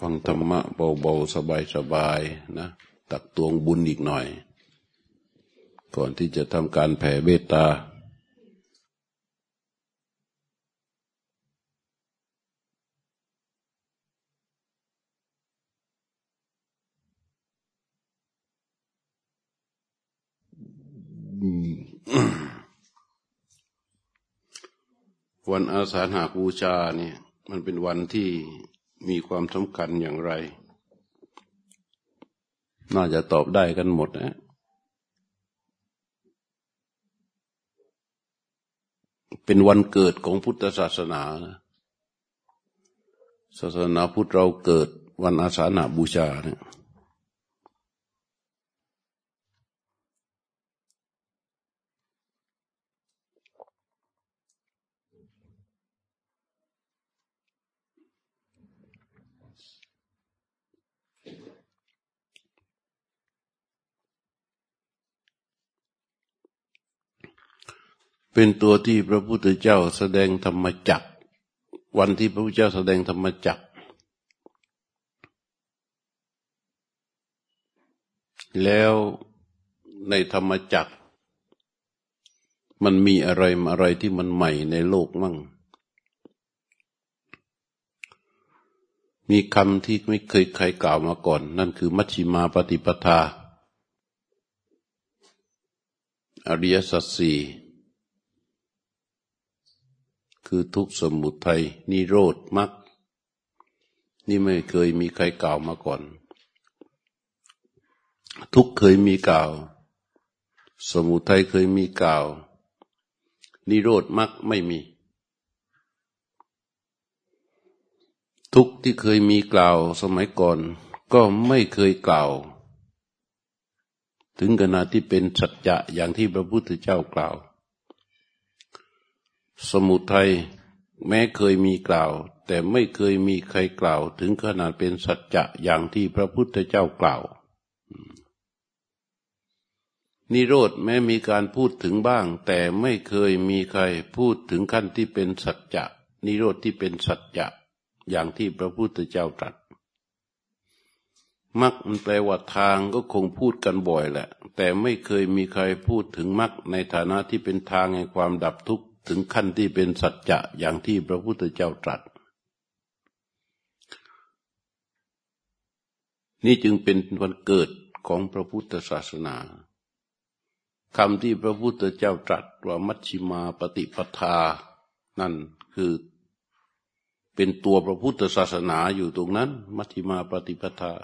ฟังธรรมะเบาๆสบายๆนะ ตักตวงบุญอีกหน่อย ก่อนที่จะทำการแผ่เมตตา วันอาสาฬหาบูชาเนี่ย มันเป็นวันที่มีความสำคัญอย่างไร น่าจะตอบได้กันหมดนะเป็นวันเกิดของพุทธศาสนา ศาสนาพุทธเราเกิดวันอาสาฬหาบูชาเนี่ย เป็นตัวที่พระพุทธเจ้าแสดงธรรมจักวันที่พระพุทธเจ้าแสดงธรรมจักแล้วในธรรมจักมันมีอะไรอะไรที่มันใหม่ในโลกมั่ง มีคำที่ไม่เคยใครกล่าวมาก่อน นั่นคือมัชฌิมาปฏิปทา อริยสัจสี่ คือทุกสมุทัยนิโรธมรรคนี่ไม่เคยมีใครกล่าวมาก่อน ทุกเคยมีกล่าว สมุทัยเคยมีกล่าว นิโรธมรรคไม่มี ทุกที่เคยมีกล่าวสมัยก่อน ก็ไม่เคยกล่าว ถึงขนาดที่เป็นสัจจะอย่างที่พระพุทธเจ้ากล่าว สมุทัยแม้เคยมีกล่าว แต่ไม่เคยมีใครกล่าว ถึงขนาดเป็นสัจจะอย่างที่พระพุทธเจ้ากล่าว นิโรธแม้มีการพูดถึงบ้าง แต่ไม่เคยมีใครพูดถึงขั้นที่เป็นสัจจะ นิโรธที่เป็นสัจจะอย่างที่พระพุทธเจ้าตรัสมักมันแปลว่าทางก็คงพูดกันบ่อยแหละ แต่ไม่เคยมีใครพูดถึงมักในฐานะที่เป็นทางแห่งความดับทุกข์ ถึงขั้นที่เป็นสัจจะอย่างที่พระพุทธเจ้าตรัส นี่จึงเป็นวันเกิดของพระพุทธศาสนาคำที่พระพุทธเจ้าตรัสว่ามัชชิมาปฏิปทา นั่นคือเป็นตัวพระพุทธศาสนาอยู่ตรงนั้น มัชชิมาปฏิปทา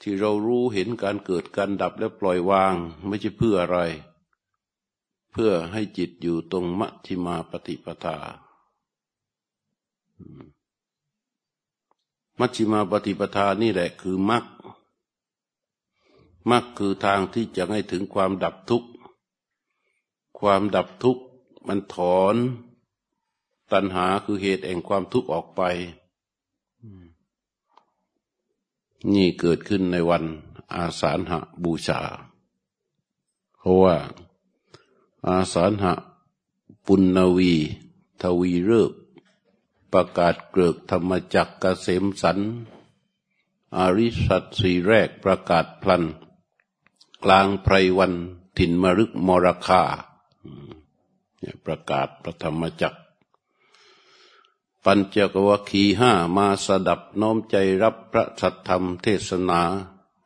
ที่เรารู้เห็นการเกิดการดับและปล่อยวางไม่ใช่เพื่ออะไร พื่อให้จิตอยู่ตรงมัชฌิมาปฏิปทา มัชฌิมาปฏิปทานี่แหละคือมรรค มรรคคือทางที่จะให้ถึงความดับทุกข์ ความดับทุกข์มันถอน ตัณหาคือเหตุแห่งความทุกข์ออกไป นี่เกิดขึ้นในวันอาสาฬหบูชา เพราะว่า อาสาหะ ปุณณวี ทวีเริกประกาศเกลือกธรรมจักกเกษมสัน อาริสัตสีแรกประกาศพลัน กลางไพรวันถิ่นมรึกมรคาประกาศพระธรรมจักปัญจกวคีห้ามาสดับน้อมใจรับพระสัทธรรมเทศนา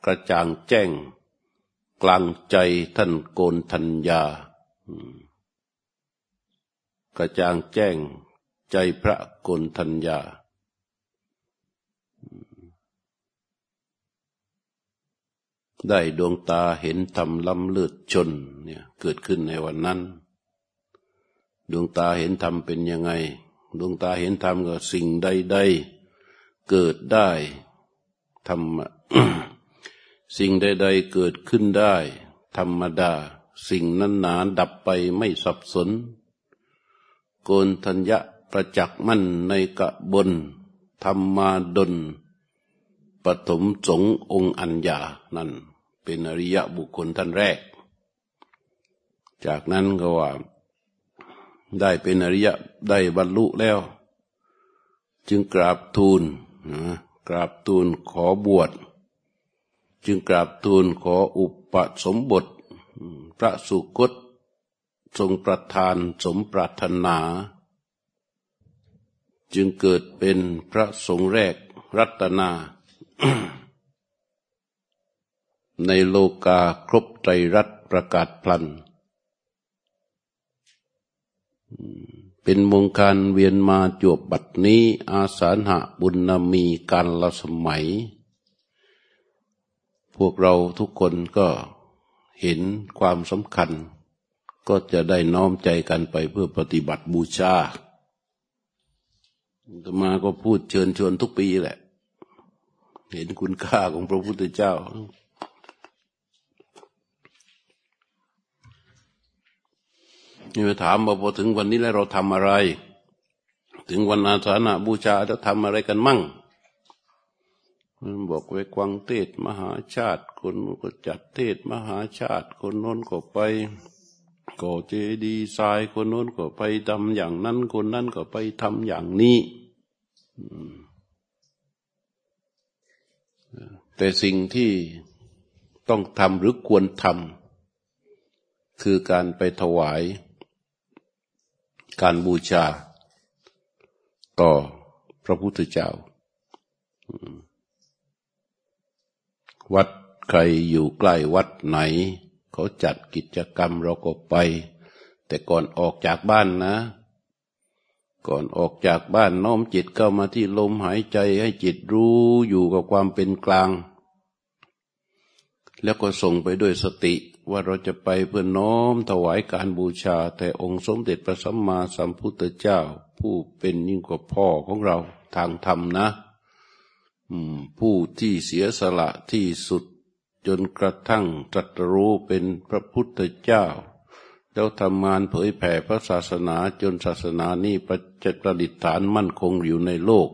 กระจ่างแจ้ง กลางใจท่านโกนทัญญา กระจ่างแจ้งใจพระกนทัญญา ได้ดวงตาเห็นธรรมล้ำเลือดชนเนี่ยเกิดขึ้นในวันนั้น ดวงตาเห็นธรรมเป็นยังไง ดวงตาเห็นธรรมก็สิ่งใดๆเกิดได้ธรรมสิ่งใดๆเกิดขึ้นได้ ธรรมดา สิ่งนั้นหนาดับไปไม่สับสน โกนทัญญะประจักษ์มั่นในกะบนธรรมาดนปฐมสงองค์อัญญานั่น เป็นอริยะบุคคลท่านแรก จากนั้นก็ว่า ได้เป็นอริยะได้บรรลุแล้ว จึงกราบทูลนะกราบทูลขอบวช จึงกราบทูลขออุปสมบท พระสุคตทรงประทานสมปรารถนา จึงเกิดเป็นพระสงฆ์แรกรัตนา ในโลกาครบไตรรัตประกาศพลัน เป็นมงการเวียนมาจวบบัดนี้อาสาหะบุญนามีการละสมัย พวกเราทุกคนก็ เห็นความสำคัญ ก็จะได้น้อมใจกันไปเพื่อปฏิบัติบูชาตมาก็พูดเชิญชวนทุกปีแหละ เห็นคุณค่าของพระพุทธเจ้า นี่มาถามว่าพอถึงวันนี้แล้วเราทำอะไร ถึงวันอาสาฬบูชาจะทำอะไรกันมั่ง มันบอกไว้ควังเทศมหาชาติคนก็จัดเทศมหาชาติคนน้นก็ไปก่อเจดีทรายคนน้นก็ไปทำอย่างนั้นคนนั้นก็ไปทำอย่างนี้แต่สิ่งที่ต้องทำหรือควรทำคือการไปถวาย การบูชาต่อพระพุทธเจ้า วัดใครอยู่ใกล้วัดไหน เขาจัดกิจกรรมเราก็ไป แต่ก่อนออกจากบ้านนะ ก่อนออกจากบ้านน้อมจิตเข้ามาที่ลมหายใจให้จิตรู้อยู่กับความเป็นกลาง แล้วก็ส่งไปด้วยสติว่าเราจะไปเพื่อน้อมถวายการบูชา แต่องค์สมเด็จพระสัมมาสัมพุทธเจ้า ผู้เป็นยิ่งกว่าพ่อของเราทางธรรมนะ ผู้ที่เสียสละที่สุดจนกระทั่งตรัสรู้เป็นพระพุทธเจ้า แล้วทำงานเผยแผ่พระศาสนาจนศาสนานี้ประจักประดิษฐานมั่นคงอยู่ในโลก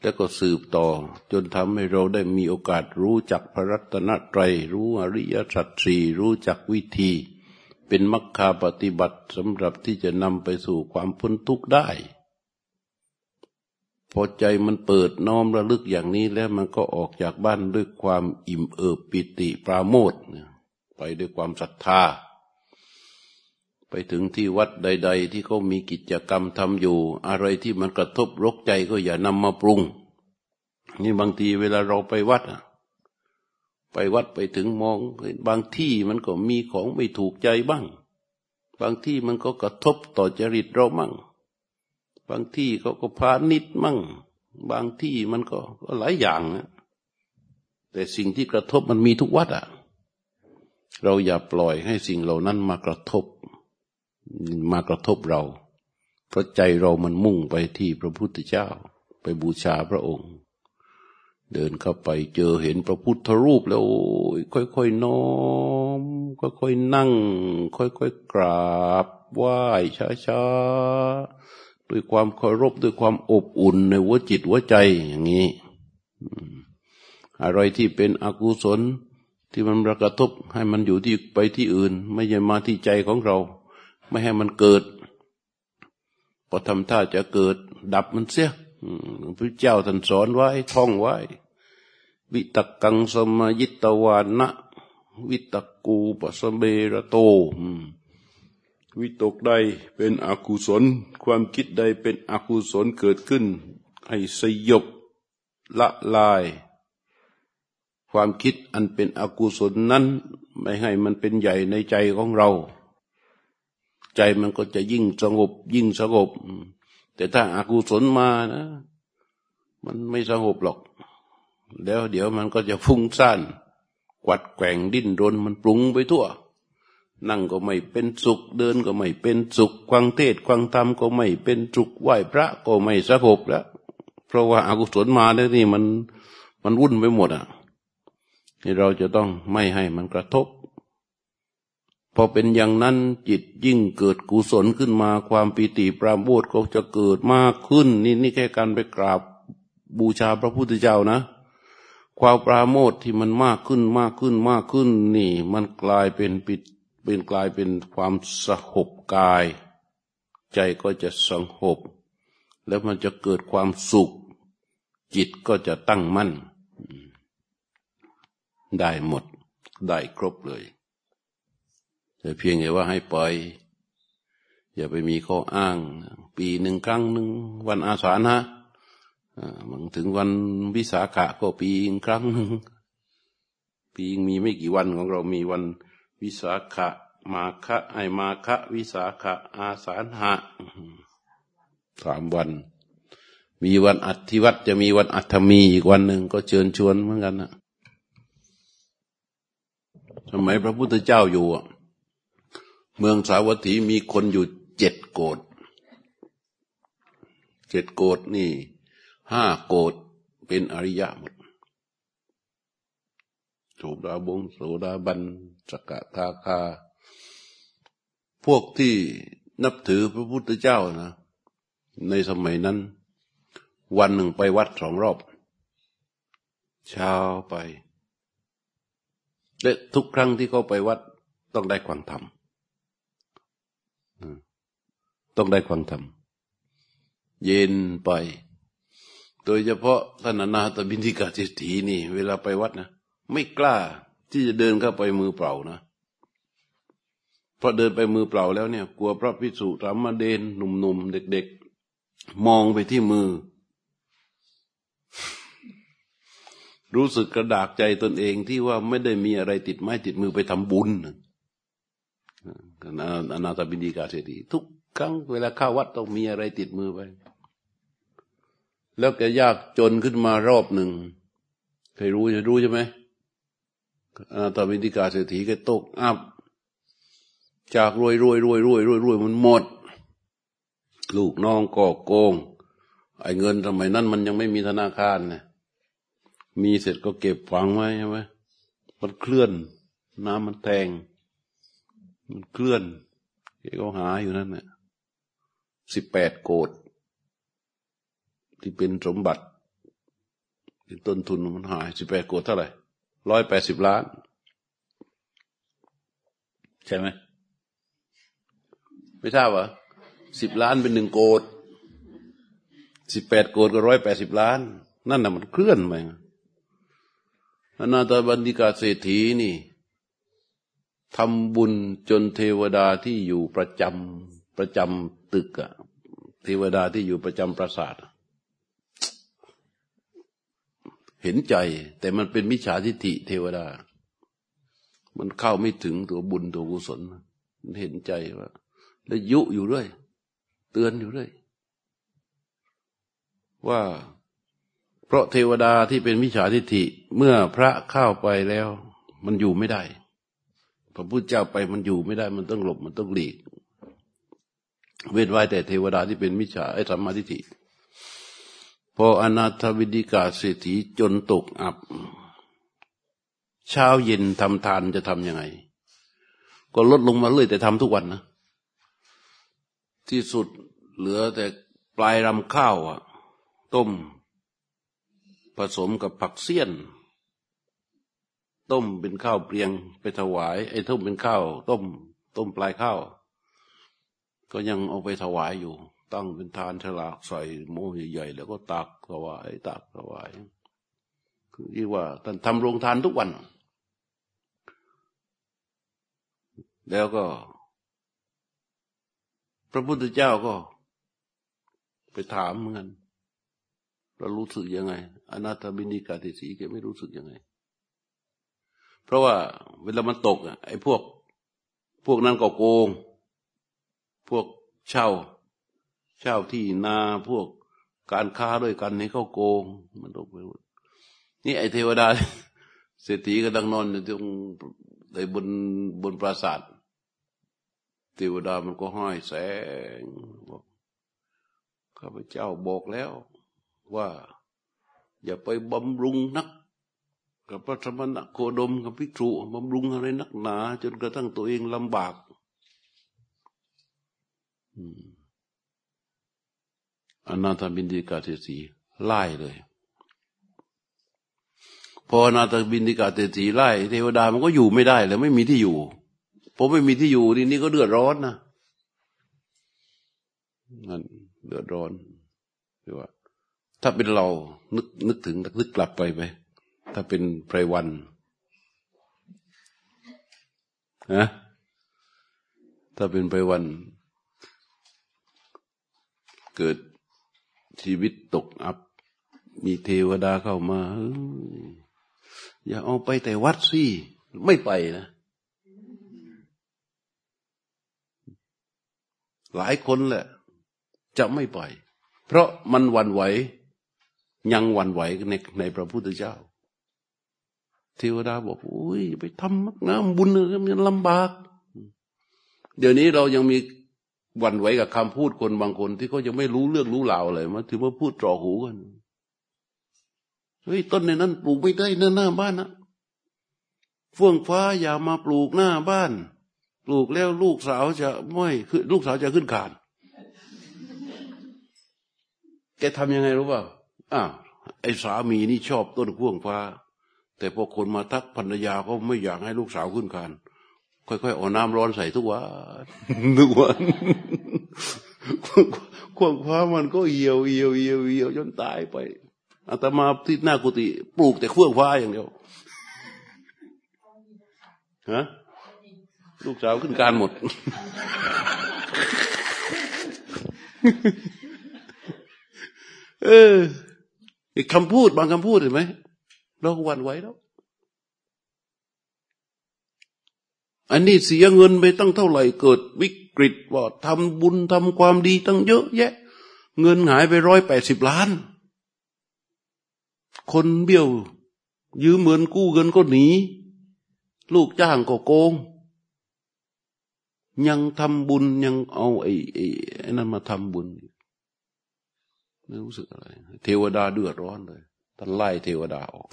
แล้วก็สืบต่อจนทำให้เราได้มีโอกาสรู้จักพระรัตนตรัย รู้อริยสัจสี่รู้จักวิธี เป็นมรรคาปฏิบัติสำหรับที่จะนำไปสู่ความพ้นทุกข์ได้ พอใจมันเปิดน้อมระลึกอย่างนี้แล้วมันก็ออกจากบ้านด้วยความอิ่มเอิบปิติปราโมทไปด้วยความศรัทธา ไปถึงที่วัดใด ๆ ที่เขามีกิจกรรมทำอยู่ อะไรที่มันกระทบรกใจก็อย่านำมาปรุง นี่บางทีเวลาเราไปวัดไปวัดไปถึงมองบางที่มันก็มีของไม่ถูกใจบ้าง บางที่มันก็กระทบต่อจริตเรามั่ง บางที่เขาก็พานิดมั่ง บางที่มันก็ก็หลายอย่างนะแต่สิ่งที่กระทบมันมีทุกวัดอะ เราอย่าปล่อยให้สิ่งเหล่านั้นมากระทบ มากระทบเรา เพราะใจเรามันมุ่งไปที่พระพุทธเจ้า ไปบูชาพระองค์ เดินเข้าไปเจอเห็นพระพุทธรูปแล้วค่อยๆน้อมค่อยๆนั่ง ค่อยๆกราบไหว้ช้าๆ ด้วยความเคารพด้วยความอบอุ่นในหัวจิตหัวใจอย่างนี้อะไรที่เป็นอกุศลที่มันกระทบให้มันอยู่ที่ไปที่อื่น ไม่ใช่มาที่ใจของเรา ไม่ให้มันเกิดพอทำท่าจะเกิด ดับมันเสียพระเจ้าท่านสอนไว้ท่องไว้ วิตกังสมยิตวานะ วิตกูปสเบระโต วิตกใดเป็นอกุศล ความคิดใดเป็นอกุศลเกิดขึ้น ให้สยบละลาย ความคิดอันเป็นอกุศลนั้น ไม่ให้มันเป็นใหญ่ในใจของเรา ใจมันก็จะยิ่งสงบ ยิ่งสงบ แต่ถ้าอากุศลมานะ มันไม่สงบหรอก แล้วเดี๋ยวมันก็จะฟุ้งซ่านกวัดแกว่งดิ้นรนมันปรุงไปทั่ว นั่งก็ไม่เป็นสุข เดินก็ไม่เป็นสุขควังเทศควังธรรมก็ไม่เป็นสุขไหว้พระก็ไม่สงบแล้ว เพราะว่าอากุศลมาแล้วนี่มันมันวุ่นไปหมดอะที่เราจะต้องไม่ให้มันกระทบ พอเป็นอย่างนั้นจิตยิ่งเกิดกุศลขึ้นมาความปีติปราโมทก็จะเกิดมากขึ้น นี่นี่แค่การไปกราบบูชาพระพุทธเจ้านะความปราโมทที่มันมากขึ้นมากขึ้นมากขึ้นนี่ มันกลายเป็นปิด เป็นกลายเป็นความสหบกาย ใจก็จะสงบ แล้วมันจะเกิดความสุข จิตก็จะตั้งมั่น ได้หมด ได้ครบเลย แต่เพียงแต่ว่าให้ปล่อย อย่าไปมีข้ออ้าง ปีหนึ่งครั้งหนึ่งวันอาสาฬหะมันถึงวันวิสาขะก็ปีอีกครั้งหนึ่งปีมีไม่กี่วันของเรามีวัน วิสาขะ มาคะไอมาคะวิสาขะ อาสาหะสามวัน มีวันอัฐิวัตจะมีวันอัฐมีอีกวันหนึ่งก็เชิญชวนเหมือนกันนะสมัยพระพุทธเจ้าอยู่เมืองสาวัตถีมีคนอยู่เจ็ดโกดเจ็ดโกดนี่ห้าโกดเป็นอริยะหมด โสดาบงโสดาบันสกทาคา พวกที่นับถือพระพุทธเจ้านะ ในสมัยนั้น วันหนึ่งไปวัดสองรอบ เช้าไป และทุกครั้งที่เขาไปวัดต้องได้ความธรรมต้องได้ความธรรมเย็นไป โดยเฉพาะท่านนาตบินทิกาเจตีนี่ เวลาไปวัดนะ ไม่กล้าที่จะเดินเข้าไปมือเปล่านะเพราะเดินไปมือเปล่าแล้วเนี่ย กลัวพระพิสุรามเดนหนุ่มๆเด็ก ๆ มองไปที่มือ รู้สึกกระดากใจตนเองที่ว่าไม่ได้มีอะไรติดไม้ติดมือไปทำบุญอนาตบินดีกาเศรษฐีทุกครั้งเวลาเข้าวัดต้องมีอะไรติดมือไป แล้วแกยากจนขึ้นมารอบหนึ่งเคยรู้จะรู้ใช่ไหม อนาตบินดีกาเศรษฐีแกตกอับจากรวยรวยรวยรวยรวยรวยมันหมด ลูกน้องก็โกง ไอ้เงินสมัยนั้นมันยังไม่มีธนาคารเนี่ยมีเสร็จก็เก็บฝังไว้ใช่ไหมมันเคลื่อน น้ำมันแทง มันเคลื่อนเขาหาอยู่นั่นเนี่ยสิบแปดโกดที่เป็นสมบัติเป็นต้นทุนมันหายสิบแปดโกดเท่าไหร่ ร้อยแปดสิบล้าน ใช่ไหม ไม่ทราบวะสิบล้านเป็นหนึ่งโกดสิบแปดโกดก็ร้อยแปดสิบล้าน นั่นน่ะมันเคลื่อนไปอนาตบันดิกาเศรษฐีนี่ทำบุญจนเทวดาที่อยู่ประจำประจำตึกอะเทวดาที่อยู่ประจำปราสาท เห็นใจ แต่มันเป็นมิจฉาทิฏฐิเทวดา มันเข้าไม่ถึงตัวบุญตัวกุศล มันเห็นใจว่า แล้วยุอยู่เรื่อยเตือนอยู่เรื่อยว่าเพราะเทวดาที่เป็นมิจฉาทิฏฐิเมื่อพระเข้าไปแล้ว มันอยู่ไม่ได้ พระพุทธเจ้าไปมันอยู่ไม่ได้ มันต้องหลบมันต้องหลีก เว้นไว้แต่เทวดาที่เป็นมิจฉาไอ้ธรรมทิฏฐิ พออนาถวิดิกาเศรษฐีจนตกอับ เช้าเย็นทำทานจะทำยังไง ก็ลดลงมาเลยแต่ทำทุกวันนะ ที่สุดเหลือแต่ปลายรำข้าวอะต้ม ผสมกับผักเสี้ยน ต้มเป็นข้าวเปลียงไปถวาย ไอ้ต้มเป็นข้าว ต้ม ต้มปลายข้าว ก็ยังเอาไปถวายอยู่ ตั้งเป็นทานฉลากใส่โมใหญ่ๆแล้วก็ตักถวายตักถวายคือที่ว่าท่านทำโรงทานทุกวัน แล้วก็ พระพุทธเจ้าก็ ไปถามเหมือนกันเรารู้สึกยังไง อนาถบินิกาติสีแกไม่รู้สึกยังไง เพราะว่าเวลามันตกอะไอ้พวก พวกนั้นก็โกง พวกเช่า เช่าที่นาพวกการค้าด้วยกันนี่เขาโกง มันตกไปหมดนี่ไอเทวดาเศรษฐีก็ดังนอนอยู่ตรงในบนบนปราสาทเทวดามันก็ห้อยแสงบอกข้าพเจ้าบอกแล้วว่าอย่าไปบำรุงนัก กับพระธรรมนักโคดมกับพิกษุบำรุงอะไรนักหนา จนกระทั่งตัวเองลำบาก อ อนาถบิณฑิกเศรษฐีไล่เลย พออนาถบิณฑิกเศรษฐีไล่เทวดามันก็อยู่ไม่ได้แล้วไม่มีที่อยู่ผมไม่มีที่อยู่ทีนี้ก็เดือดร้อนนะนั่นเดือดร้อนหรือว่า ถ้าเป็นเรานึกนึกถึงนึกกลับไปไหมถ้าเป็นไพรวันนะถ้าเป็นไพรวัน เกิด ชีวิตตกอับ มีเทวดาเข้ามาอย่าเอาไปแต่วัดสิ ไม่ไปนะ หลายคนแหละ จะไม่ไป เพราะมันวันไหว ยังวันไหวในในพระพุทธเจ้า เทวดาบอกอุ้ยไปทำมักน้ำบุญเลยมันลำบาก เดี๋ยวนี้เรายังมี วันไหวกับคำพูดคนบางคน ที่เขายังไม่รู้เรื่องรู้ราวเลยมาถือว่าพูดจ่อหูกันเฮ้ยต้นในนั้นปลูกไม่ได้หน้าหน้าบ้านนะเฟื่องฟ้าอย่ามาปลูกหน้าบ้าน ปลูกแล้วลูกสาวจะไม่คือลูกสาวจะขึ้นขาน แกทำยังไงรู้ป่าอ้าวไอ้สามีนี่ชอบต้นเฟื่องฟ้า แต่พอคนมาทักภรรยาก็ไม่อยากให้ลูกสาวขึ้นคาน ค่อยๆเอาน้ำร้อนใส่ทุกวันทุกวันควงคว้ามันก็เหี่ยวเหี่ยวเหี่ยวเหี่ยวจนตายไปอาตมาที่หน้ากุฏิปลูกแต่เครื่องฟ้าอย่างเดียวฮะลูกสาวขึ้นการหมด เออคำพูดบางคำพูดเห็นไหมเราหวั่นไหวแล้ว อันนี้เสียเงินไปตั้งเท่าไหร่เกิดวิกฤตว่าทำบุญทำความดีตั้งเยอะแยะ เงินหายไปร้อยแปดสิบล้าน คนเบี้ยว ยืมเงินกู้เงินก็หนี ลูกจ้างก็โกง ยังทำบุญยังเอาไอ้ไอ้นั่นมาทำบุญไม่รู้สึกอะไร เทวดาเดือดร้อนเลยท่านไล่เทวดาออก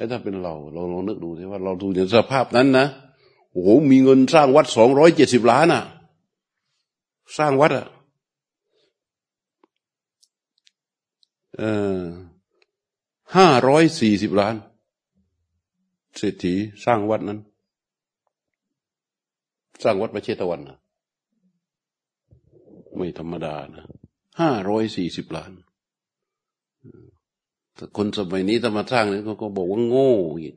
แล้วถ้าเป็นเราเราลองนึกดูสิว่าเราดูในสภาพนั้นนะโอ้โหมีเงินสร้างวัดสองร้อยเจ็ดสิบล้านอะ สร้างวัดอะเออห้าร้อยสี่สิบล้านเศรษฐีสร้างวัดนั้น สร้างวัดประเชตวันนะไม่ธรรมดานะห้าร้อยสี่สิบล้าน คนสมัยนี้ถ้ามาสร้างนี่เขาก็บอกว่าโง่อีก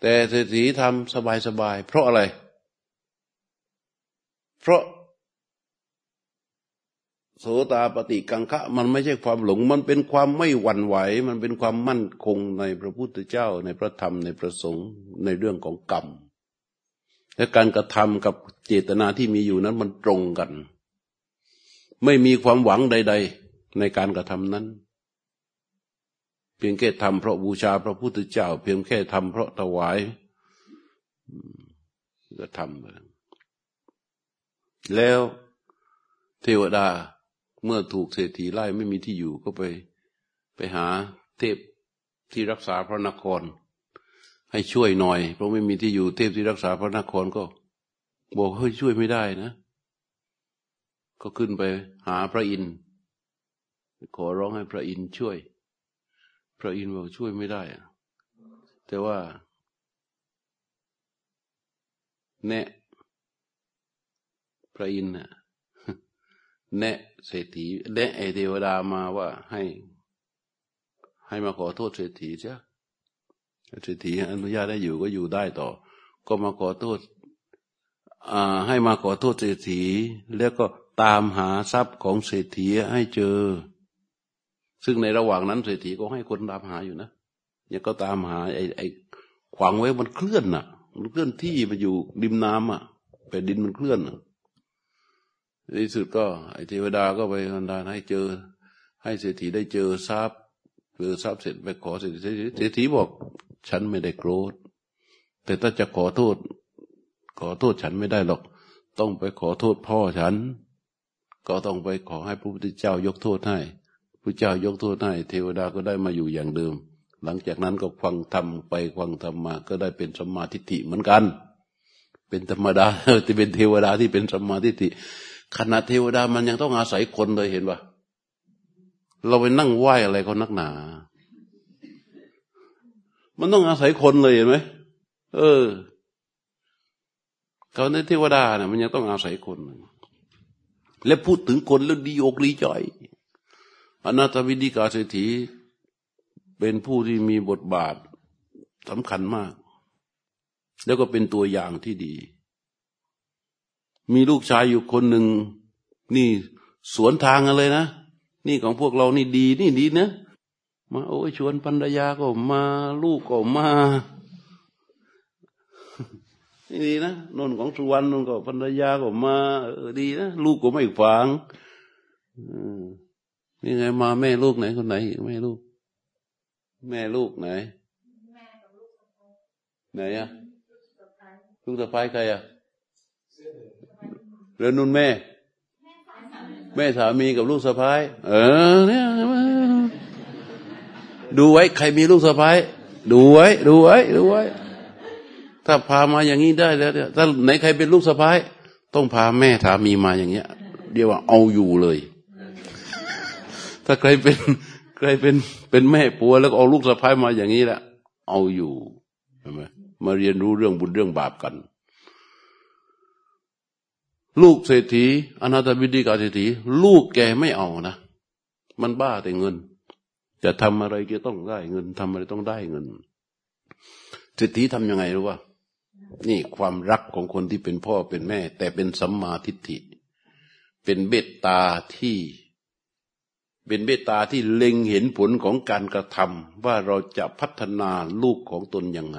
แต่เศรษฐีทำสบายๆเพราะอะไร เพราะ โสตาปฏิกังคะ มันไม่ใช่ความหลง มันเป็นความไม่หวั่นไหว มันเป็นความมั่นคงในพระพุทธเจ้า ในพระธรรมในพระสงฆ์ในเรื่องของกรรมและการกระทำกับเจตนาที่มีอยู่นั้นมันตรงกัน ไม่มีความหวังใด ๆ ในการกระทำนั้น เพียงแค่ทำเพราะบูชาพระพุทธเจ้า เพียงแค่ทำเพราะถวายก็ทำแล้วเทวดาเมื่อถูกเศรษฐีไล่ไม่มีที่อยู่ก็ไปไปหาเทพที่รักษาพระนคร ให้ช่วยหน่อย เพราะไม่มีที่อยู่เทพที่รักษาพระนครก็ บอกเฮ้ยช่วยไม่ได้นะ ก็ขึ้นไปหาพระอินทร์ ขอร้องให้พระอินทร์ช่วย พระอินทร์บอกช่วยไม่ได้ แต่ว่า แน่พระอินทร์แนะเศรษฐีแนะไอเทวดามาว่าให้ ให้มาขอโทษเศรษฐีใช่เศรษฐีอนุญาตได้อยู่ก็อยู่ได้ต่อ ก็มาขอโทษอ่าให้มาขอโทษเศรษฐี แล้วก็ตามหาทรัพย์ของเศรษฐีให้เจอ ซึ่งในระหว่างนั้นเศรษฐีก็ให้คนตามหาอยู่นะเนี่ยก็ตามหาไอ้ไอ้ขวางไว้มันเคลื่อนน่ะ มันเคลื่อนที่มาอยู่ริมน้ำอะแผ่นดินมันเคลื่อนอะในสุดก็ไอ้เทวดาก็ไปบันดาลให้เจอ ให้เศรษฐีได้เจอทรัพย์เจอทรัพย์เสร็จไปขอเศรษฐีเศรษฐีบอก ฉันไม่ได้โกรธแต่ถ้าจะขอโทษ ขอโทษฉันไม่ได้หรอก ต้องไปขอโทษพ่อฉัน ก็ต้องไปขอให้พระพุทธเจ้ายกโทษให้ พระเจ้ายกโทษให้เทวดาก็ได้มาอยู่อย่างเดิม หลังจากนั้นก็ฟังธรรมไปฟังธรรมมาก็ได้เป็นสมาธิิเหมือนกัน เป็นธรรมดาที่เป็นเทวดาที่เป็นสมาธิิขณะเทวดามันยังต้องอาศัยคนเลยเห็นปะเราไปนั่งไหว้อะไรเขานักหนา มันต้องอาศัยคนเลยเห็นไหมเออเขาในเทวดาเนี่ยมันยังต้องอาศัยคน และพูดถึงคนแล้วดีอกดีใจ อนาถวิดิกาเศรษฐีเป็นผู้ที่มีบทบาทสำคัญมาก แล้วก็เป็นตัวอย่างที่ดี มีลูกชายอยู่คนหนึ่ง นี่สวนทางกันเลยนะ นี่ของพวกเรานี่ดีนี่ดีนะมาโอ้ยชวนภรรยาก็มาลูกก็มานี่ดีนะนนของสุวรรณนนก็ภรรยาก็มาดีนะลูกก็ไม่ฟัง นี่ไงมาแม่ลูกไหนคนไหนแม่ลูก แม่ลูกไหนไหนอะลูกสะพ้ายใครอะเรือนุ่นแม่ แม่สามีกับลูกสะพ้ายเออเนี่ยดูไว้ ใครมีลูกสะพ้ายดูไว้ ดูไว้ ดูไว้ ถ้าพามาอย่างนี้ได้แล้วถ้าไหนใครเป็นลูกสะพ้ายต้องพาแม่สามีมาอย่างเงี้ยเดียวว่าเอาอยู่เลย ถ้าใครเป็นใครเป็นเป็นแม่ปัวแล้วเอาลูกสะพ้ายมาอย่างนี้แหละเอาอยู่ใช่ไหมมาเรียนรู้เรื่องบุญเรื่องบาปกัน ลูกเศรษฐีอนาถบิดิกาเศรษฐีลูกแกไม่เอานะมันบ้าแต่เงิน จะทำอะไรก็ต้องได้เงินทำอะไรต้องได้เงินเศรษฐีทำยังไงรู้ว่านี่ความรักของคนที่เป็นพ่อเป็นแม่ แต่เป็นสัมมาทิฏฐิ เป็นเบตตาที่ เป็นเบตตาที่เล็งเห็นผลของการกระทำว่าเราจะพัฒนาลูกของตนยังไง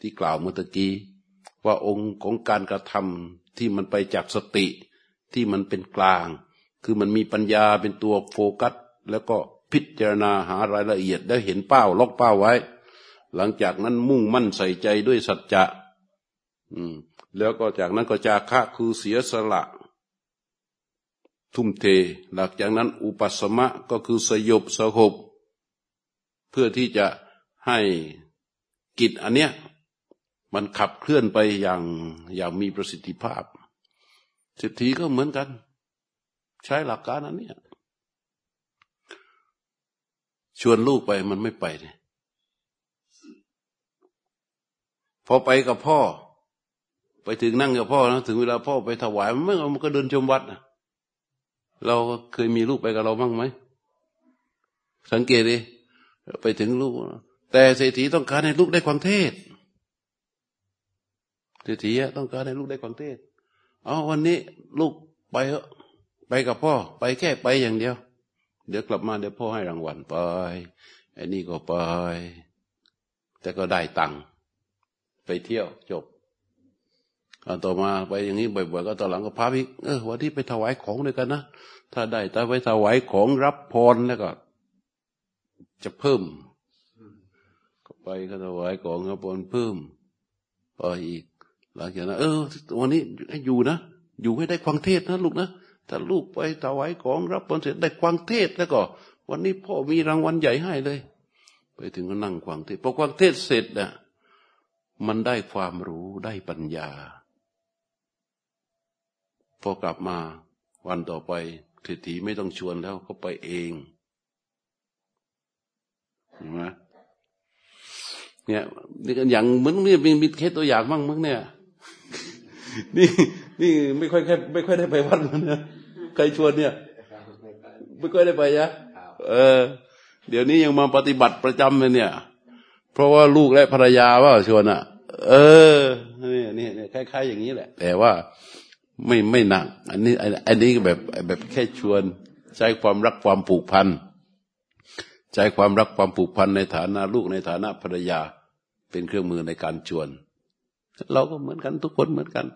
ที่กล่าวเมื่อกี้ว่าองค์ของการกระทำที่มันไปจากสติที่มันเป็นกลาง คือมันมีปัญญาเป็นตัวโฟกัส แล้วก็พิจารณาหารายละเอียดได้เห็นเป้าล็อกเป้าไว้ หลังจากนั้นมุ่งมั่นใส่ใจด้วยสัจจะแล้วก็จากนั้นก็จาคะคือเสียสละ ทุ่มเท หลังจากนั้นอุปสมะก็คือสยบสหบ เพื่อที่จะให้กิจอันเนี้ยมันขับเคลื่อนไปอย่างอย่างมีประสิทธิภาพเศรษฐีก็เหมือนกัน ใช้หลักการนั้นเนี่ยชวนลูกไปมันไม่ไปเลยพอไปกับพ่อ ไปถึงนั่งกับพ่อนะถึงเวลาพ่อไปถวายมันมันก็เดินชมวัดนะ เราเคยมีลูกไปกับเราบ้างไหม สังเกตดิไปถึงลูก แต่เศรษฐีต้องการให้ลูกได้ความเทศเศรษฐีต้องการให้ลูกได้ความเทศ เอาวันนี้ลูกไปเถอะไปกับพ่อ ไปแค่ไปอย่างเดียว เดี๋ยวกลับมาเดี๋ยวพ่อให้รางวัลไปไอ้นี่ก็ไป แต่ก็ได้ตังค์ไปเที่ยวจบ ต่อมาไปอย่างนี้บ่อยๆก็ต่อหลังก็พาพี่เออวันที่ไปถวายของด้วยกันนะถ้าได้ถ้าไปถวายของรับพรแล้วก็ จะเพิ่มก็ไปก็ถวายของรับพรเพิ่มไปอีก หลังจากนั้นเออ วันนี้ให้อยู่นะอยู่ให้ได้ควังเทศนะลูกนะถ้าลูกไปถวายของรับผลเสร็จได้ควังเทศแล้วก็ วันนี้พ่อมีรางวัลใหญ่ให้เลย ไปถึงก็นั่งควังเทศพอควังเทศเสร็จน่ะมันได้ความรู้ได้ปัญญา พอกลับมาวันต่อไปเศรษฐีไม่ต้องชวนแล้วเขาไปเองเห็นไหมเนี่ยนี่กันอย่างมึงนี่มีมีเคสตัวอย่างบ้างมึงเนี่ย นี่นี่ไม่ค่อยแค่ไม่ค่อยได้ไปวัดมันนะใครชวนเนี่ย ไม่ค่อยได้ไปยะเออ เดี๋ยวนี้ยังมาปฏิบัติประจำเลยเนี่ย เพราะว่าลูกและภรรยาว่าชวนอะ เออนี่นี่คล้ายๆอย่างนี้แหละ แต่ว่า ไม่ไม่หนัก อันนี้อันนี้แบบแบบแค่ชวน ใช้ความรักความผูกพันใช้ความรักความผูกพันในฐานะลูกในฐานะภรรยา เป็นเครื่องมือในการชวน เราก็เหมือนกันทุกคนเหมือนกัน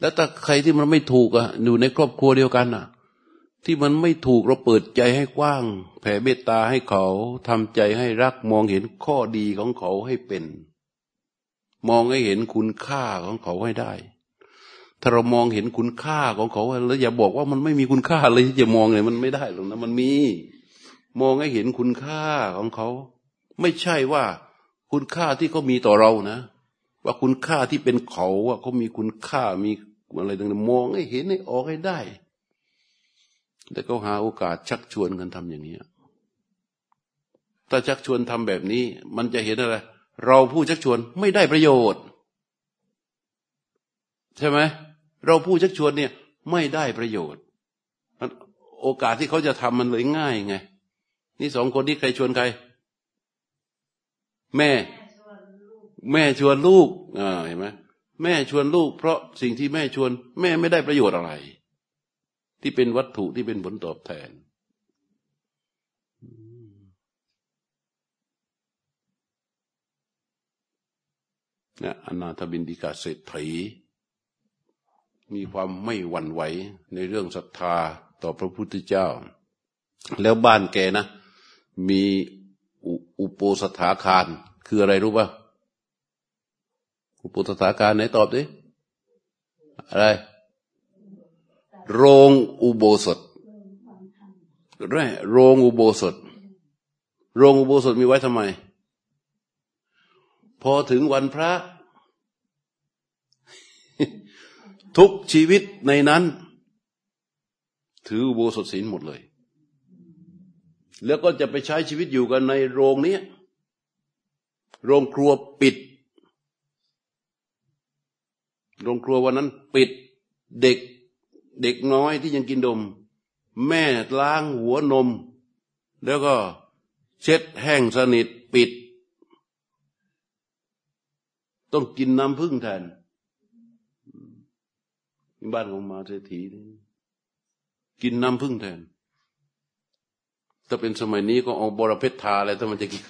แล้วถ้าใครที่มันไม่ถูกอะอยู่ในครอบครัวเดียวกันอะที่มันไม่ถูกเราเปิดใจให้กว้าง แผ่เมตตาให้เขาทำใจให้รักมองเห็นข้อดีของเขาให้เป็น มองให้เห็นคุณค่าของเขาให้ได้ ถ้าเรามองเห็นคุณค่าของเขาแล้วอย่าบอกว่ามันไม่มีคุณค่าเลยที่จะมองเลยมันไม่ได้หรอกนะมันมี มองให้เห็นคุณค่าของเขา ไม่ใช่ว่าคุณค่าที่เขามีต่อเรานะ ว่าคุณค่าที่เป็นเขาว่าเขามีคุณค่ามีอะไรต่างๆมองให้เห็นให้ออกให้ได้แต่ก็หาโอกาสชักชวนกันทำอย่างนี้ถ้าชักชวนทำแบบนี้ มันจะเห็นอะไร เราผู้ชักชวนไม่ได้ประโยชน์ ใช่ไหม เราผู้ชักชวนเนี่ยไม่ได้ประโยชน์ โอกาสที่เขาจะทำมันเลยง่ายไง นี่สองคนนี้ใครชวนใคร แม่ แม่ชวนลูกเห็นไหมแม่ชวนลูก เพราะสิ่งที่แม่ชวน แม่ไม่ได้ประโยชน์อะไร ที่เป็นวัตถุที่เป็นผลตอบแทนนะอนาถบินดิกาเศรษฐี มีความไม่หวั่นไหวในเรื่องศรัทธาต่อพระพุทธเจ้า แล้วบ้านแกนะ มีอุปสถาคาร คืออะไรรู้ป่ะอุปสถาคารไหนตอบดิอะไร โรงอุโบสถแร่โรงอุโบสถ โรงอุโบสถมีไว้ทำไม พอถึงวันพระ ทุกชีวิตในนั้น ถืออุโบสถศีลหมดเลย แล้วก็จะไปใช้ชีวิตอยู่กันในโรงนี้โรงครัวปิด โรงครัววันนั้นปิดเด็กเด็กน้อยที่ยังกินดม แม่ล้างหัวนม แล้วก็เช็ดแห้งสนิทปิด ต้องกินน้ำพึ่งแทน บ้านของมาเศรษฐีกินน้ำพึ่งแทน ถ้าเป็นสมัยนี้ก็เอาบรเพชรทาอะไรถ้ามันจะกิน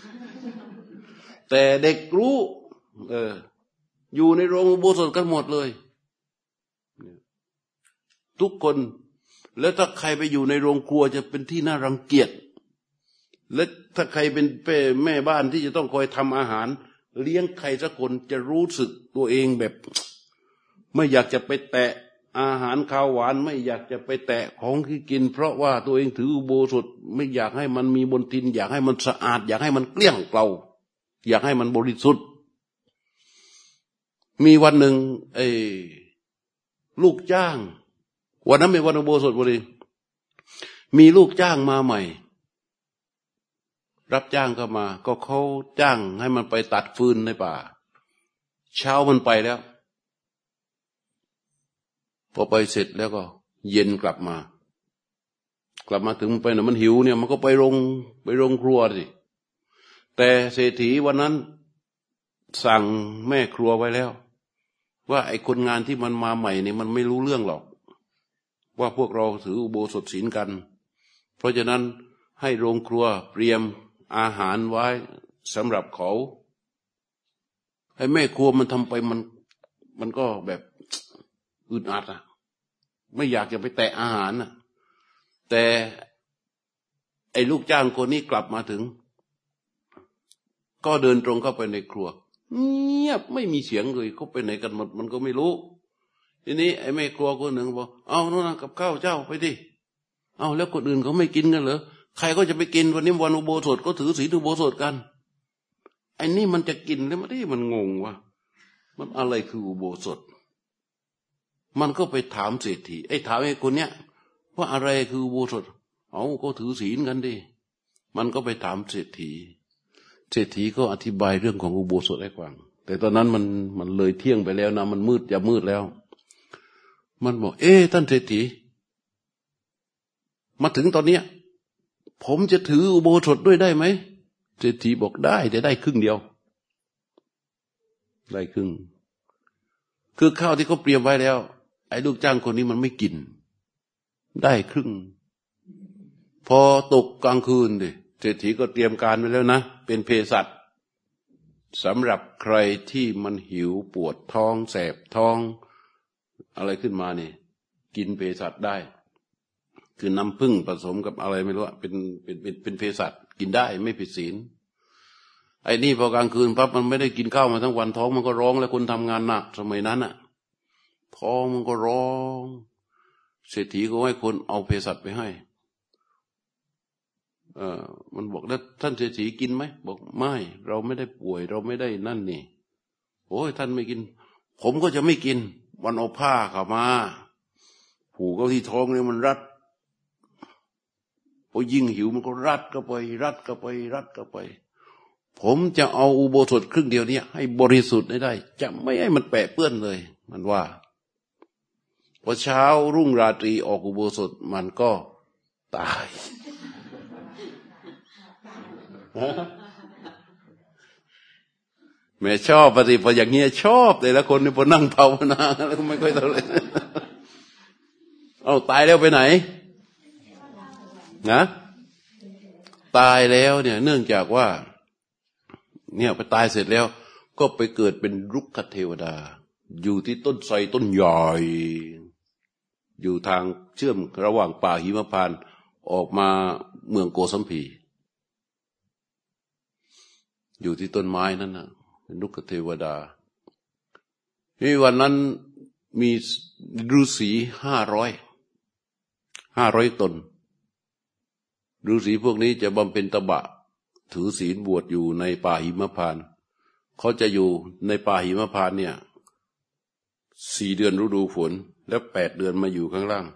แต่เด็กรู้ เออ อยู่ในโรงอุโบสถกันหมดเลย ทุกคน แล้วถ้าใครไปอยู่ในโรงครัวจะเป็นที่น่ารังเกียจ และถ้าใครเป็นแม่บ้านที่จะต้องคอยทำอาหาร เลี้ยงใครสักคนจะรู้สึกตัวเองแบบ ไม่อยากจะไปแตะ อาหารข้าวหวานไม่อยากจะไปแตะของที่กิน เพราะว่าตัวเองถืออุโบสถไม่อยากให้มันมีบนทิน อยากให้มันสะอาด อยากให้มันเกลี้ยงเกลาอยากให้มันบริสุทธิ์ มีวันหนึ่งไอ้ลูกจ้าง วันนั้นเป็นวันอุโบสถพอดีมีลูกจ้างมาใหม่ รับจ้างเข้ามา ก็เขาจ้างให้มันไปตัดฟืนในป่า เช้ามันไปแล้ว อไปเสร็จแล้วก็เย็นกลับมา กลับมาถึงไปเนี่ยมันหิวเนี่ย มันก็ไปโรงไปโรงครัวสิแต่เศรษฐีวันนั้น สั่งแม่ครัวไว้แล้ว ว่าไอ้คนงานที่มันมาใหม่เนี่ยมันไม่รู้เรื่องหรอก ว่าพวกเราถืออุโบสถศีลกัน เพราะฉะนั้นให้โรงครัวเตรียมอาหารไว้สำหรับเขาให้แม่ครัวมันทำไปมัน มันก็แบบอึดอัดอะ ไม่อยากจะไปแตะอาหารนะแต่ไอ้ลูกจ้างคนนี้กลับมาถึง ก็เดินตรงเข้าไปในครัว เงียบไม่มีเสียงเลยเขาไปไหนกันหมดมันก็ไม่รู้ ทีนี้ไอ้แม่ครัวคนหนึ่งบอกเอาโน่นกับข้าวเจ้าไปดิเอาแล้วคนอื่นเขาไม่กินกันเหรอใครก็จะไปกินวันนี้วันอุโบสถก็ถือศีลอุโบสถกันไอ้นี่มันจะกินแล้วมันที่มันงงวะมันอะไรคืออุโบสถ มันก็ไปถามเศรษฐีไอ้ถามไอ้คนเนี้ยว่าอะไรคืออุโบสถ เอาก็ถือศีลกันดิ มันก็ไปถามเศรษฐี เศรษฐีก็อธิบายเรื่องของอุโบสถให้ฟัง แต่ตอนนั้นมันมันเลยเที่ยงไปแล้วนะ มันมืดจะมืดแล้ว มันบอก เอ๊ท่านเศรษฐี มาถึงตอนเนี้ย ผมจะถืออุโบสถด้วยได้ไหม เศรษฐีบอกได้แต่ได้ครึ่งเดียว ได้ครึ่ง คือข้าวที่เขาเตรียมไว้แล้ว ไอ้ลูกจ้างคนนี้มันไม่กิน ได้ครึ่ง พอตกกลางคืนดิเศรษฐีก็เตรียมการไว้แล้วนะ เป็นเภสัชสำหรับใครที่มันหิวปวดท้อง แสบท้อง อะไรขึ้นมาเนี่ยกินเภสัชได้ คือน้ำผึ้งผสมกับอะไรไม่รู้เป็นเป็นเป็นเป็นเภสัชกินได้ไม่ผิดศีลไอ้นี่พอกลางคืนปั๊บมันไม่ได้กินข้าวมาทั้งวันท้องมันก็ร้องแล้วคนทำงานหนักสมัยนั้นอะ่ะ ท้องมันก็ร้อง เศรษฐีก็ให้คนเอาเภสัชไปให้เออมันบอกแล้วท่านเศรษฐีกินไหมบอกไม่ เราไม่ได้ป่วย เราไม่ได้นั่นนี่โอ้ยท่านไม่กิน ผมก็จะไม่กิน วันเอาผ้าเข้ามา ผูกเอาที่ท้องเนี่ยมันรัดพอยิ่งหิวมันก็รัดก็ไป รัดก็ไป รัดก็ไป ผมจะเอาอุโบสถครึ่งเดียวนี้ให้บริสุทธิ์ได้ จะไม่ให้มันแปะเปื้อนเลย มันว่า พอเช้ารุ่งราตรีออกอุโบสถมันก็ตาย แม่ชอบปฏิปอย่างเงี้ยชอบแต่ละคนนี่พอนั่งภาวนาแล้วไม่ค่อยเท่าไหร่เอาตายแล้วไปไหนนะตายแล้วเนี่ยเนื่องจากว่า เนี่ยไปตายเสร็จแล้ว ก็ไปเกิดเป็นรุกขเทวดา อยู่ที่ต้นไทรต้นใหญ่ อยู่ทางเชื่อมระหว่างป่าหิมพานออกมาเมืองโกสัมพีอยู่ที่ต้นไม้นั่นนะเป็นรุกเทวดานี่วันนั้นมีฤาษีห้าร้อยห้าร้อยตนฤาษีพวกนี้จะบำเพ็ญตบะ ถือศีลบวชอยู่ในป่าหิมพานเขาจะอยู่ในป่าหิมพานเนี่ยสี่เดือนฤดูฝน แล้วแปดเดือนมาอยู่ข้างล่าง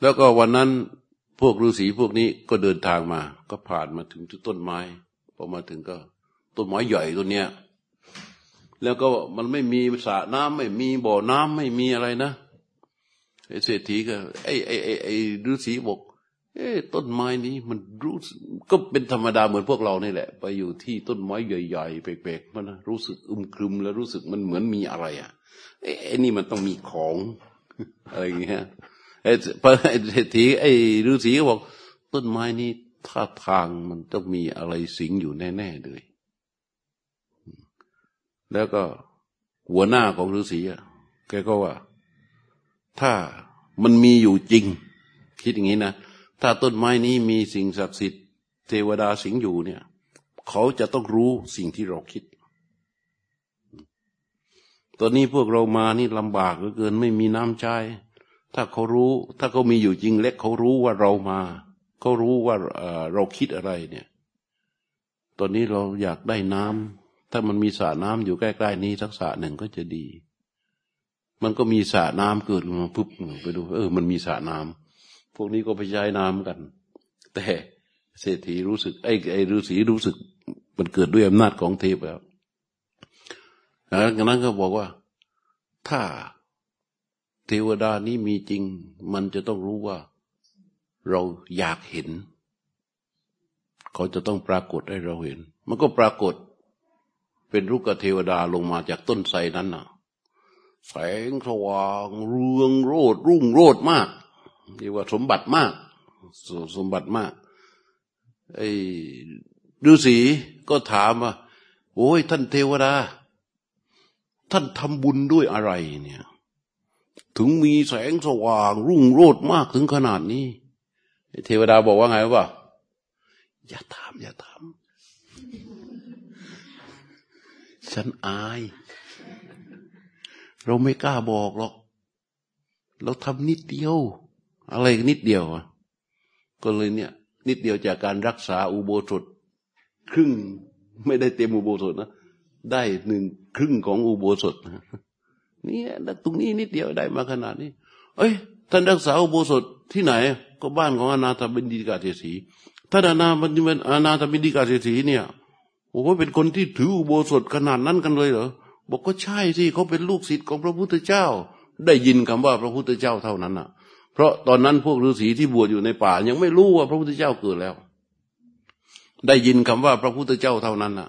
แล้วก็วันนั้นพวกฤาษีพวกนี้ก็เดินทางมา ก็ผ่านมาถึงที่ต้นไม้พอมาถึงก็ต้นไม้ใหญ่ต้นเนี้ยแล้วก็มันไม่มีสระน้ำไม่มีบ่อน้ำไม่มีอะไรนะไอ้เศรษฐีก็ไอ้ไอ้ไอ้ไอ้ฤาษีบอกเอ้ต้นไม้นี้มันรู้ก็เป็นธรรมดาเหมือนพวกเรานี่แหละ ไปอยู่ที่ต้นไม้ใหญ่ๆแปลกๆมันนะรู้สึกอึมครึมแล้วรู้สึกมันเหมือนมีอะไรอะ ไอ้นี่มันต้องมีของอะไรอย่างเงี้ยไอ้พระเศรษฐีไอ้ฤาษีก็บอก ต้นไม้นี้ท่าทางมันต้องมีอะไรสิงอยู่แน่ๆเลย แล้วก็หัวหน้าของฤาษีอะแกก็ว่า ถ้ามันมีอยู่จริง คิดอย่างนี้นะ ถ้าต้นไม้นี้มีสิ่งศักดิ์สิทธิ์เทวดาสิงอยู่เนี่ย เขาจะต้องรู้สิ่งที่เราคิด ตอนนี้พวกเรามานี่ลำบากเหลือเกินไม่มีน้ำใจถ้าเขารู้ ถ้าเขามีอยู่จริงเล็กเขารู้ว่าเรามา เขารู้ว่าเราคิดอะไรเนี่ย ตอนนี้เราอยากได้น้ำ ถ้ามันมีสระน้ำอยู่ใกล้ ๆ นี้สักสระหนึ่งก็จะดี มันก็มีสระน้ำเกิดมาปุ๊บไปดู เออ มันมีสระน้ำ พวกนี้ก็ไปใช้น้ำกัน แต่เศรษฐีรู้สึกไอ้ไอ้ฤาษีรู้สึก มันเกิดด้วยอำนาจของเทพแล้ว ดังนั้นก็บอกว่า ถ้าเทวดานี้มีจริง มันจะต้องรู้ว่า เราอยากเห็น เขาจะต้องปรากฏให้เราเห็น มันก็ปรากฏ เป็นรูปเทวดาลงมาจากต้นไทรนั้นน่ะ แสงสว่างเรืองโรดรุ่งโรดมากเรียกว่าสมบัติมากสมบัติมาก ไอ้ฤาษีก็ถามว่าโอ้ยท่านเทวดา ท่านทำบุญด้วยอะไรเนี่ย ถึงมีแสงสว่าง รุ่งโรดมากถึงขนาดนี้ เทวดาบอกว่าไงวะอย่าถาม อย่าถาม ฉันอาย เราไม่กล้าบอกหรอก เราทำนิดเดียว อะไรนิดเดียวก็เลยเนี่ย นิดเดียวจากการรักษาอุโบสถครึ่งไม่ได้เต็มอุโบสถนะ ได้หนึ่งครึ่งของอุโบสถนี่ตรงนี้นิดเดียวได้มาขนาดนี้ เอ้ยท่านรักษาอุโบสถที่ไหน ก็บ้านของอนาถบินดิกาเศรษฐีท่านอนาบินอนาถบินดิกาเศรษฐีเนี่ยโอ้โหเป็นคนที่ถืออุโบสถขนาดนั้นกันเลยเหรอบอกก็ใช่สิเขาเป็นลูกศิษย์ของพระพุทธเจ้า ได้ยินคำว่าพระพุทธเจ้าเท่านั้นน่ะ เพราะตอนนั้นพวกฤาษีที่บวชอยู่ในป่า ยังไม่รู้ว่าพระพุทธเจ้าเกิดแล้ว ได้ยินคำว่าพระพุทธเจ้าเท่านั้นน่ะ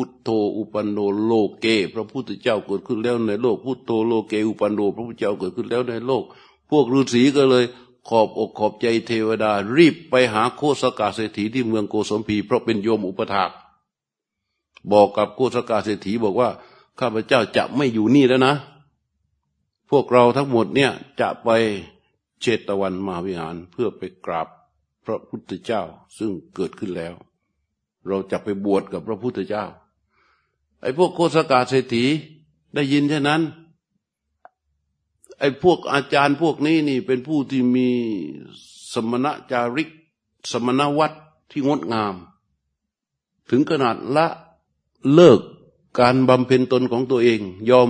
พุทโธอุปันโนโลเก พระพุทธเจ้าเกิดขึ้นแล้วในโลก พุทโธโลเกอุปันโน พระพุทธเจ้าเกิดขึ้นแล้วในโลก พวกฤาษีก็เลยขอบอกขอบใจเทวดา รีบไปหาโคสกาเศรษฐีที่เมืองโกสมพี เพราะเป็นโยมอุปถากบอกกับโคสกาเศรษฐีบอกว่า ข้าพเจ้าจะไม่อยู่นี่แล้วนะ พวกเราทั้งหมดเนี่ยจะไปเชตวันมหาวิหารเพื่อไปกราบพระพุทธเจ้าซึ่งเกิดขึ้นแล้ว เราจะไปบวชกับพระพุทธเจ้า ไอ้พวกโคสกาเศรษฐีได้ยินแค่นั้น ไอ้พวกอาจารย์พวกนี้นี่เป็นผู้ที่มีสมณจาริก สมณวัตรที่งดงาม ถึงขนาดละเลิกการบำเพ็ญตนของตัวเอง ยอม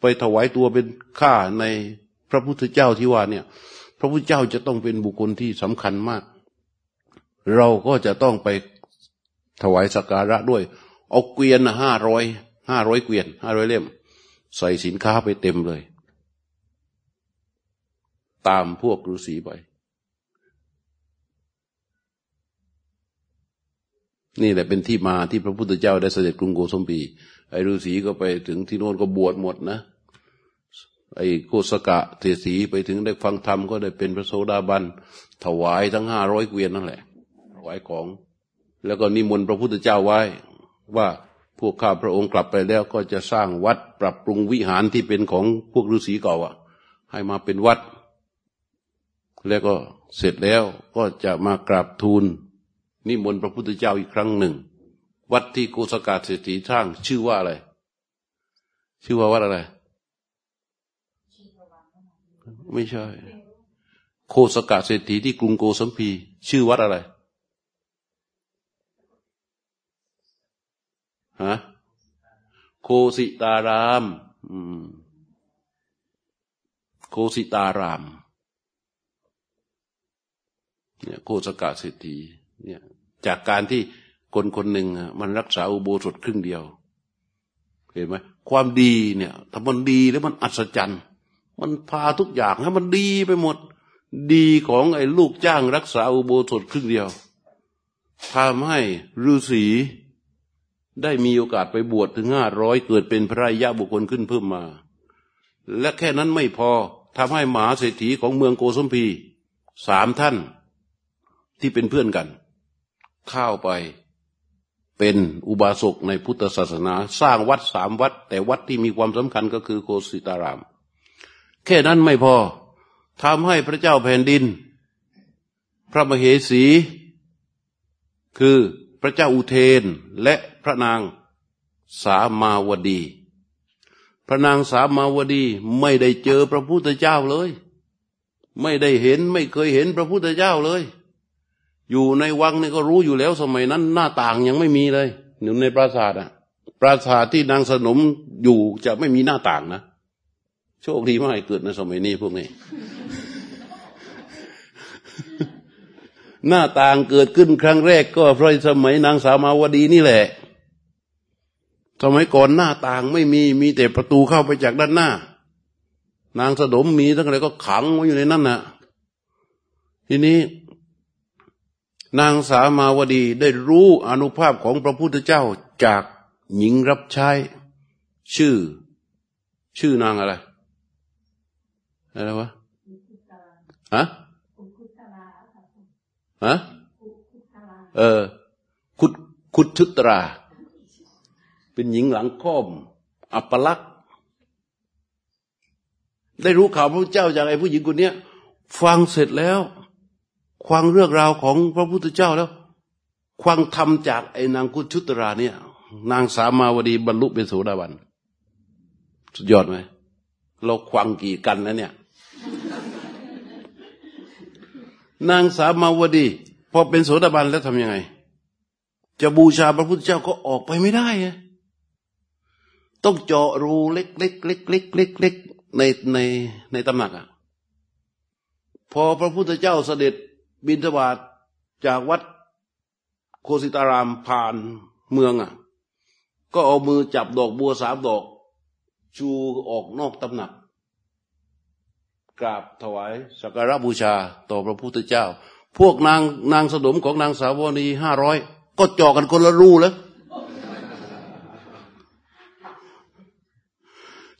ไปถวายตัวเป็นข้าในพระพุทธเจ้าที่ว่าเนี่ย พระพุทธเจ้าจะต้องเป็นบุคคลที่สำคัญมาก เราก็จะต้องไปถวายสักการะด้วย เอาเกวียนห้าร้อยห้าร้อยเกวียนห้าร้อยเล่ม ใส่สินค้าไปเต็มเลย ตามพวกฤาษีไป นี่แหละเป็นที่มาที่พระพุทธเจ้าได้เสด็จกรุงโกสมปีไอ้ฤาษีก็ไปถึงที่โน้นก็บวชหมดนะไอ้โกศกะเทศีไปถึงได้ฟังธรรมก็ได้เป็นพระโสดาบัน ถวายทั้งห้าร้อยเกวียนนั่นแหละถวายของ แล้วก็นิมนต์พระพุทธเจ้าไว้ ว่าพวกข้าพระองค์กลับไปแล้วก็จะสร้างวัดปรับปรุงวิหารที่เป็นของพวกฤาษีเก่าอะให้มาเป็นวัด แล้วก็เสร็จแล้วก็จะมากราบทูลนิมนต์พระพุทธเจ้าอีกครั้งหนึ่ง วัดที่โกศกาเศรษฐีสร้างชื่อว่าอะไร ชื่อว่าวัดอะไร ไม่ใช่ โคสกาเศรษฐีที่กรุงโกสัมพี ชื่อวัดอะไร ฮะโคสิตารามโคสิตาราม เนี่ยโคสกาเศรษฐีเนี่ย จากการที่คนคนหนึ่งมันรักษาอุโบสถครึ่งเดียว เห็นไหมความดีเนี่ยถ้ามันดีแล้วมันอัศจรรย์ มันพาทุกอย่างให้มันดีไปหมด ดีของไอ้ลูกจ้างรักษาอุโบสถครึ่งเดียวทำให้ฤาษี ได้มีโอกาสไปบวชถึงห้าร้อยเกิดเป็นพระยะบุคคลขึ้นเพิ่มมา และแค่นั้นไม่พอทำให้มหาเศรษฐีของเมืองโกสมพีสามท่านที่เป็นเพื่อนกัน เข้าไปเป็นอุบาสกในพุทธศาสนา สร้างวัดสามวัด แต่วัดที่มีความสำคัญก็คือโกสิตาราม แค่นั้นไม่พอทำให้พระเจ้าแผ่นดิน พระมเหสี คือ ระเจ้าอุเทนและพระนางสามาวดี พระนางสามาวดีไม่ได้เจอพระพุทธเจ้าเลย ไม่ได้เห็นไม่เคยเห็นพระพุทธเจ้าเลย อยู่ในวังนี่ก็รู้อยู่แล้วสมัยนั้น หน้าต่างยังไม่มีเลยอยู่ในปราสาทอะปราสาทที่นางสนมอยู่จะไม่มีหน้าต่างนะโชคดีมากเกิดในสมัยนี้พวกนี้ หน้าต่างเกิดขึ้นครั้งแรกก็เพราะสมัยนางสาวมาวดีนี่แหละ สมัยก่อนหน้าต่างไม่มีมีแต่ประตูเข้าไปจากด้านหน้า นางสะดมมีทั้งอะไรก็ขังไว้อยู่ในนั้นนะทีนี้ นางสามาวดีได้รู้อนุภาพของพระพุทธเจ้าจากหญิงรับใช้ ชื่อ ชื่อนางอะไร อะไรวะฮะ ฮะเออ คุดคุดทุตรา เป็นหญิงหลังค่อม อัปลักษ์ได้รู้ข่าวพระเจ้าจากไอ้ผู้หญิงคนนี้ฟังเสร็จแล้วฟังเรื่องราวของพระพุทธเจ้าแล้วฟังธรรมจากไอ้นางคุชุตราเนี่ย นางสามาวดีบรรลุเป็นโสดาบัน สุดยอดไหม เราควังกี่กันนะเนี่ย นางสามาวดี พอเป็นโสดาบันแล้วทำยังไง จะบูชาพระพุทธเจ้าก็ออกไปไม่ได้ต้องเจาะรูเล็กเล็กเล็กเล็กเล็กเล็กในในในตำหนักอะ พอพระพุทธเจ้าเสด็จบินทบาทจากวัดโคสิตารามผ่านเมืองอะ ก็เอามือจับดอกบัวสามดอก ชูออกนอกตำหนัก กราบถวายสักการะบูชาต่อพระพุทธเจ้า พวกนางนางสนมของนางสาวนีห้าร้อยก็จอกันคนละรูแล้ว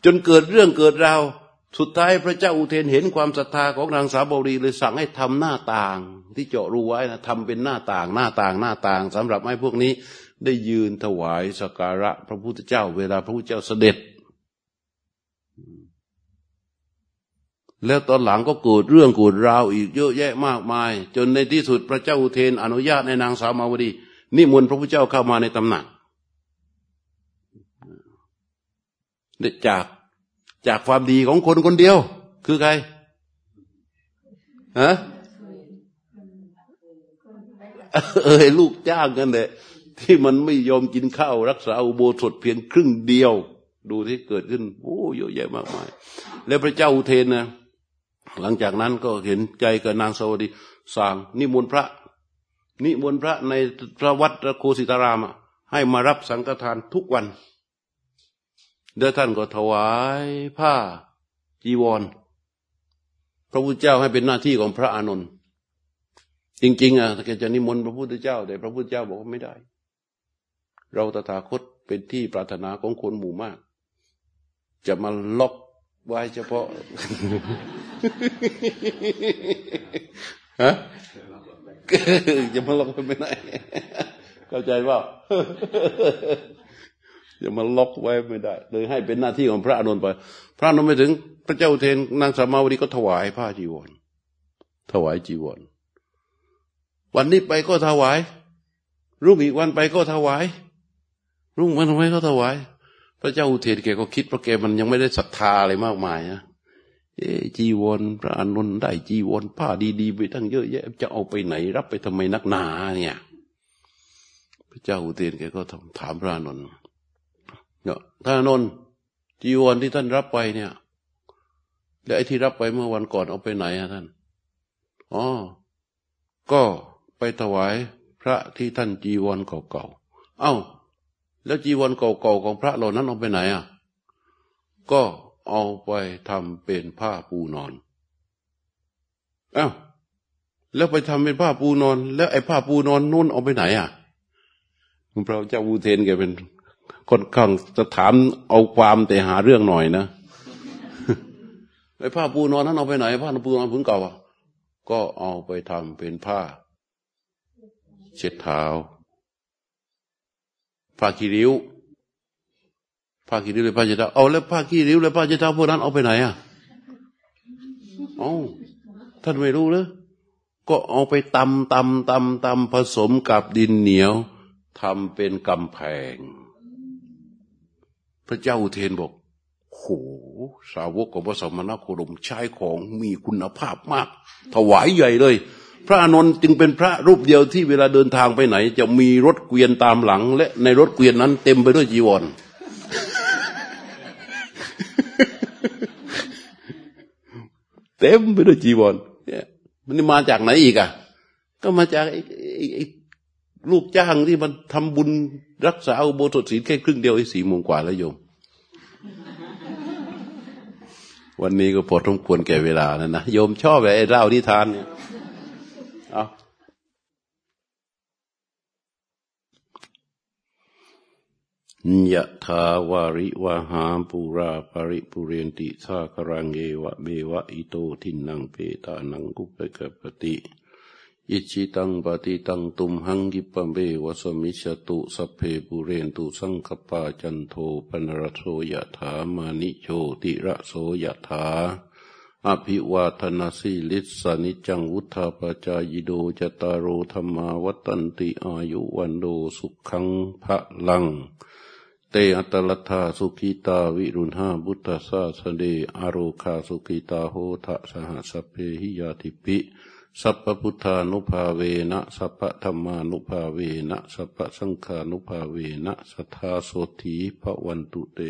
จนเกิดเรื่องเกิดราวสุดท้ายพระเจ้าอุเทนเห็นความศรัทธาของนางสาวบรีเลยสั่งให้ทำหน้าต่าง ที่เจาะรูไว้นะทำเป็นหน้าต่าง หน้าต่างหน้าต่างสำหรับให้พวกนี้ได้ยืนถวายสักการะพระพุทธเจ้า เวลาพระพุทธเจ้าเสด็จ แล้วตอนหลังก็เกิดเรื่องกิดราวอีกเยอะแยะมากมาย จนในที่สุดพระเจ้าอุเทน อนุญาตในนางสาวมาวดีนิมนต์พระพุทธเจ้าเข้ามาในตำหนักจากจากความดีของคนคนเดียว คือใครฮะเออลูกจ้างกันเลยที่มันไม่ยอมกินข้าวรักษาอุโบสถเพียงครึ่งเดียว ดูที่เกิดขึ้น โอ้เยอะแยะมากมาย แล้วพระเจ้าอุเทนนะ หลังจากนั้นก็เห็นใจกับนางสวัสดีสั่งนิมนต์พระ นิมนต์พระในพระวัดโคสิตารามให้มารับสังฆทานทุกวันแล้วท่านก็ถวายผ้าจีวร พระพุทธเจ้าให้เป็นหน้าที่ของพระอานนท์จริง ๆอะแกจะนิมนต์พระพุทธเจ้า แต่พระพุทธเจ้าบอกว่าไม่ได้ เราตถาคตเป็นที่ปรารถนาของคนหมู่มาก จะมาล็อก ไว้เฉพาะฮะจะมาล็อกไว้ไม่ได้เข้าใจว่าจะมาล็อกไว้ไม่ได้เลยให้เป็นหน้าที่ของพระอนุนไปพระอนุนไปถึง พระเจ้าเทนนางสามาวดีก็ถวายผ้าจีวร ถวายจีวร วันนี้ไปก็ถวาย รุ่งอีกวันไปก็ถวาย รุ่งวันไปก็ถวาย พระเจ้าอุเทนแกก็คิดเพราะแกมันยังไม่ได้ศรัทธาอะไรมากมายนะเอจีวรพระอนุนได้จีวรผ้าดีๆไปตั้งเยอะแยะจะเอาไปไหน รับไปทำไมนักหนาเนี่ย พระเจ้าอุเทนแกก็ถามพระอนุนเนี่ยท่านนนจีวรที่ท่านรับไปเนี่ย แล้วไอ้ที่รับไปเมื่อวันก่อนเอาไปไหนอะท่านอ๋อก็ไปถวายพระที่ท่านจีวรเก่าๆเอ้า แล้วจีวรเก่าๆของพระเหล่านั้นเอาไปไหนอะ ก็เอาไปทำเป็นผ้าปูนอนเอ้าวแล้วไปทำเป็นผ้าปูนอน แล้วไอ้ผ้าปูนอนนู่นเอาไปไหนอะพระเจ้าวูเทนแกเป็นคนข้างจะถามเอาความแต่หาเรื่องหน่อยนะไอ้ผ้าปูนอนนั้นเอาไปไหน ผ้าปูนอนผืนเก่าก็เอาไปทำเป็นผ้า เช็ดเท้า ผ้าขี้ริ้วผ้าขี้ริ้วเลยผ้าเช็ดเท้าเอาแล้วผ้าขี้ริ้วแล้วผ้าเช็ดเท้าพวกนั้นเอาไปไหนอะเอาท่านไม่รู้เลยก็เอาไปตำตำตำตำผสมกับดินเหนียวทำเป็นกำแพง พระเจ้าอุเทนบอกโหสาวกของพระสมณโคดมใช้ของมีคุณภาพมาก ถวายใหญ่เลย พระอานนท์จึงเป็นพระรูปเดียวที่เวลาเดินทางไปไหน จะมีรถเกวียนตามหลัง และในรถเกวียนนั้นเต็มไปด้วยจีวร เต็มไปด้วยจีวรเนี่ยมันมาจากไหนอีกอะ ก็มาจากไอ้ลูกจ้างที่มันทำบุญรักษาอุโบสถศีลแค่ครึ่งเดียวไอ้สี่โมงกว่าแล้วโยม วันนี้ก็พอทมควรแก่เวลาแล้วนะโยมชอบไอ้เล่านิทานเนี่ยเอา ยะทาวาริวหาปุราปริปุเรนติสากรังเอวะเบวะอิโตทินังเปตานังกุปเกปติอิจิตังปฏิตังตุมหังกิปะเบวะสมิชตุสัพเพปุเรนตุสังคปาจันโทปนรโสยะถามานิโชติระโสยะถาอภิวาทนาสิลิสานิจังวุธาปจายโดจตารโธรรมาวัตันติอายุวันโดสุขังพระลัง เตอัตลธาสุขิตาวิรุณหาบุตตาสาสเดอโรคาสุขิตาโหทะสหสเพหิยาติปิสัพพุทธานุภาเวนะสัพพธรรมานุภาเวนะสัพพสังฆานุภาเวนะสัทธาโสถีพระวันตุเต